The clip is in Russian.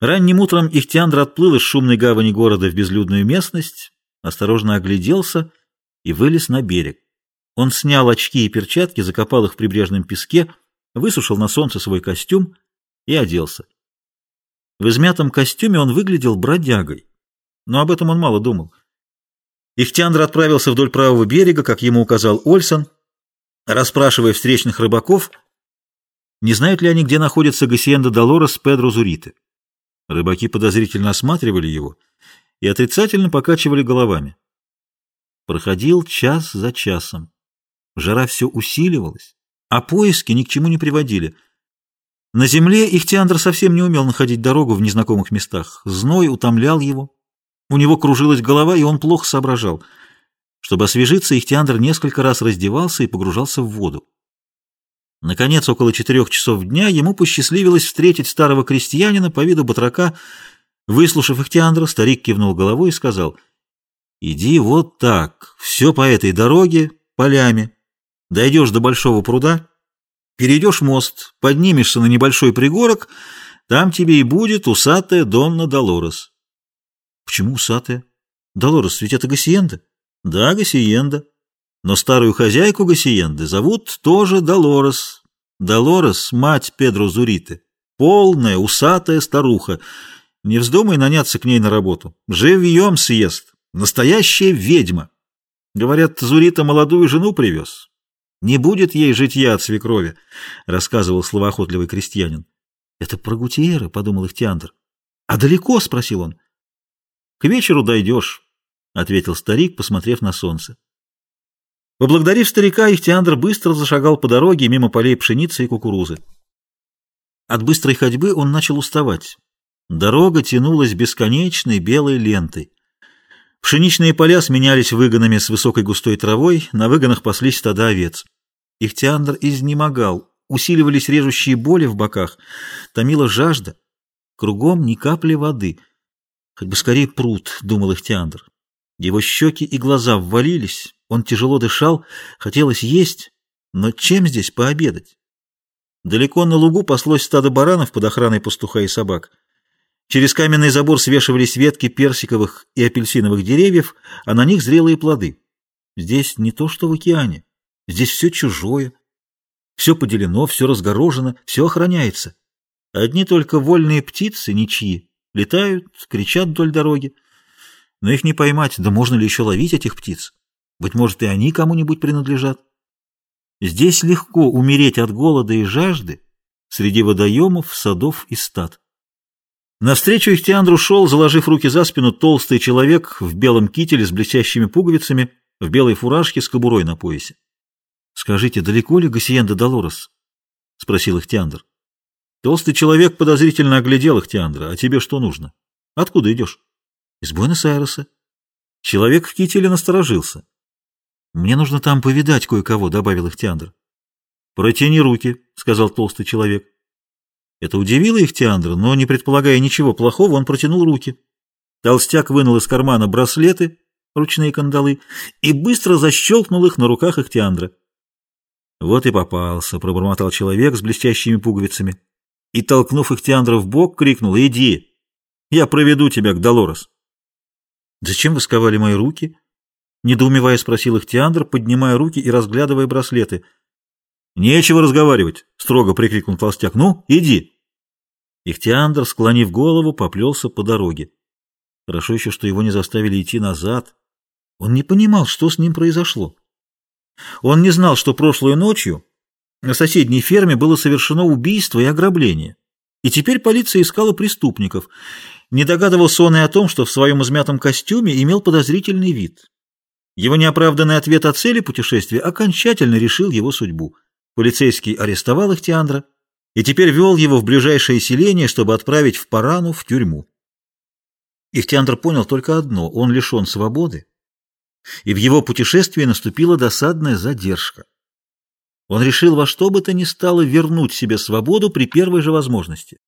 Ранним утром Ихтиандр отплыл из шумной гавани города в безлюдную местность, осторожно огляделся и вылез на берег. Он снял очки и перчатки, закопал их в прибрежном песке, высушил на солнце свой костюм и оделся. В измятом костюме он выглядел бродягой, но об этом он мало думал. Ихтиандр отправился вдоль правого берега, как ему указал Ольсон, расспрашивая встречных рыбаков, не знают ли они, где находится Гассиенда Долорес Педро Зуриты. Рыбаки подозрительно осматривали его и отрицательно покачивали головами. Проходил час за часом. Жара все усиливалась, а поиски ни к чему не приводили. На земле Ихтиандр совсем не умел находить дорогу в незнакомых местах. Зной утомлял его. У него кружилась голова, и он плохо соображал. Чтобы освежиться, Ихтиандр несколько раз раздевался и погружался в воду. Наконец, около четырех часов дня ему посчастливилось встретить старого крестьянина по виду батрака. Выслушав Ихтиандра, старик кивнул головой и сказал, «Иди вот так, все по этой дороге, полями. Дойдешь до большого пруда, перейдешь мост, поднимешься на небольшой пригорок, там тебе и будет усатая Донна Долорес». «Почему усатая? Долорес, ведь это Гассиенда?» «Да, Гассиенда». Но старую хозяйку Гассиенды зовут тоже Долорес. Долорес — мать Педро Зуриты. Полная, усатая старуха. Не вздумай наняться к ней на работу. Живьем съест. Настоящая ведьма. Говорят, Зурита молодую жену привез. Не будет ей житья от свекрови, — рассказывал словоохотливый крестьянин. — Это про Гутиера, — подумал Ихтиандр. — А далеко? — спросил он. — К вечеру дойдешь, — ответил старик, посмотрев на солнце. Поблагодарив старика, Ихтиандр быстро зашагал по дороге мимо полей пшеницы и кукурузы. От быстрой ходьбы он начал уставать. Дорога тянулась бесконечной белой лентой. Пшеничные поля сменялись выгонами с высокой густой травой, на выгонах паслись стада овец. Ихтиандр изнемогал, усиливались режущие боли в боках, томила жажда. Кругом ни капли воды. Хоть бы скорее пруд, думал Ихтиандр. Его щеки и глаза ввалились, он тяжело дышал, хотелось есть, но чем здесь пообедать? Далеко на лугу паслось стадо баранов под охраной пастуха и собак. Через каменный забор свешивались ветки персиковых и апельсиновых деревьев, а на них зрелые плоды. Здесь не то, что в океане. Здесь все чужое. Все поделено, все разгорожено, все охраняется. Одни только вольные птицы, ничьи, летают, кричат вдоль дороги. Но их не поймать, да можно ли еще ловить этих птиц? Быть может, и они кому-нибудь принадлежат. Здесь легко умереть от голода и жажды среди водоемов, садов и стад. Навстречу Ихтиандру шел, заложив руки за спину, толстый человек в белом кителе с блестящими пуговицами, в белой фуражке с кобурой на поясе. — Скажите, далеко ли Гассиенда Долорес? — спросил Ихтиандр. Толстый человек подозрительно оглядел Ихтиандра. — А тебе что нужно? Откуда идешь? — Из Буэнос-Айреса. Человек в кителе насторожился. «Мне нужно там повидать кое-кого», — добавил Ихтиандр. «Протяни руки», — сказал толстый человек. Это удивило Ихтиандра, но, не предполагая ничего плохого, он протянул руки. Толстяк вынул из кармана браслеты, ручные кандалы, и быстро защелкнул их на руках Ихтиандра. «Вот и попался», — пробормотал человек с блестящими пуговицами. И, толкнув Ихтиандра в бок, крикнул «Иди! Я проведу тебя к Долорес». «Зачем вы сковали мои руки?» Недоумевая спросил их Тиандр, поднимая руки и разглядывая браслеты. «Нечего разговаривать!» — строго прикрикнул толстяк. «Ну, иди!» Ихтиандр, склонив голову, поплелся по дороге. Хорошо еще, что его не заставили идти назад. Он не понимал, что с ним произошло. Он не знал, что прошлой ночью на соседней ферме было совершено убийство и ограбление. И теперь полиция искала преступников. Не догадывался он и о том, что в своем измятом костюме имел подозрительный вид. Его неоправданный ответ о цели путешествия окончательно решил его судьбу. Полицейский арестовал Ихтиандра и теперь вел его в ближайшее селение, чтобы отправить в Парану в тюрьму. Ихтиандр понял только одно – он лишен свободы, и в его путешествии наступила досадная задержка. Он решил во что бы то ни стало вернуть себе свободу при первой же возможности.